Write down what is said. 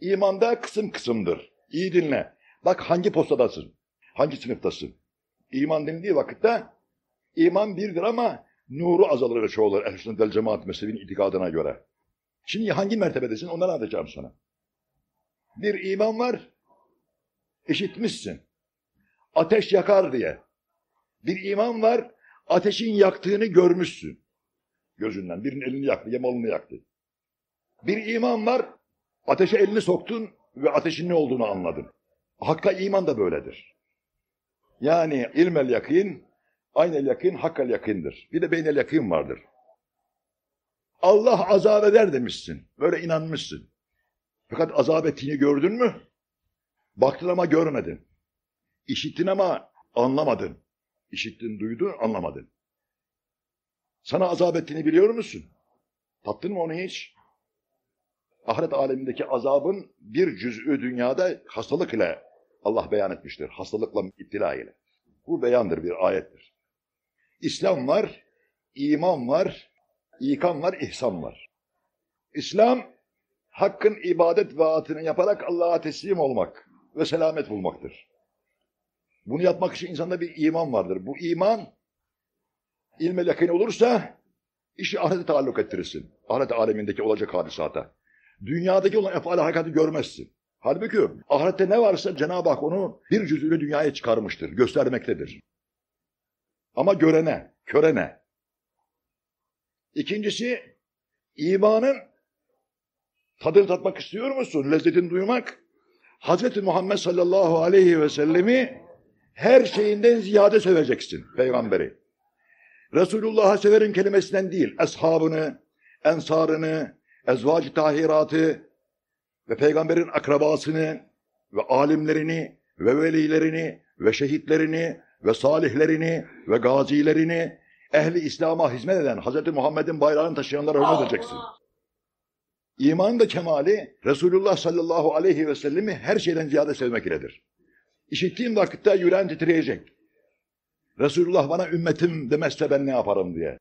İmanda kısım kısımdır. İyi dinle. Bak hangi postadasın? Hangi sınıftasın? İman denildiği vakitte iman birdir ama nuru azalır ve çoğalır. Ehl-i cemaat mezhebinin itikadına göre. Şimdi hangi mertebedesin ondan anlatacağım sana. Bir iman var, işitmişsin. Ateş yakar diye. Bir iman var, ateşin yaktığını görmüşsün. Gözünden. Birinin elini yaktı, yamalını yaktı. Bir iman var, ateşe elini soktun ve ateşin ne olduğunu anladın. Hakka iman da böyledir. Yani ilmel yakin, aynel yakin, hakkal yakindir. Bir de beynel yakin vardır. Allah azap eder demişsin. Böyle inanmışsın. Fakat azap ettiğini gördün mü? Baktın ama görmedin. İşittin ama anlamadın. İşittin, duydun, anlamadın. Sana azap ettiğini biliyor musun? Tattın mı onu hiç? Ahiret alemindeki azabın bir cüz'ü dünyada hastalık ile Allah beyan etmiştir. Hastalıkla iptila ile. Bu beyandır, bir ayettir. İslam var, iman var, ikan var, ihsan var. İslam, hakkın ibadet vaatini yaparak Allah'a teslim olmak ve selamet bulmaktır. Bunu yapmak için insanda bir iman vardır. Bu iman, ilme yakın olursa, işi ahirete taalluk ettirirsin. Ahiret alemindeki olacak hadisata. Dünyadaki olan efal harekatı görmezsin. Halbuki ahirette ne varsa Cenab-ı Hak onu bir cüzüyle dünyaya çıkarmıştır, göstermektedir. Ama görene, körene. İkincisi, imanın tadını tatmak istiyor musun? Lezzetini duymak. Hazreti Muhammed sallallahu aleyhi ve sellemi her şeyinden ziyade seveceksin peygamberi. Resulullah'ı severim kelimesinden değil, eshabını, ensarını, ezvac-ı tahiratı ve peygamberin akrabasını ve alimlerini ve velilerini ve şehitlerini ve salihlerini ve gazilerini ehli İslam'a hizmet eden Hz. Muhammed'in bayrağını taşıyanlara hürmet edeceksin. İmanın da kemali Resulullah sallallahu aleyhi ve sellemi her şeyden ziyade sevmek iledir. İşittiğim vakitte yüreğin titreyecek. Resulullah bana ümmetim demezse ben ne yaparım diye.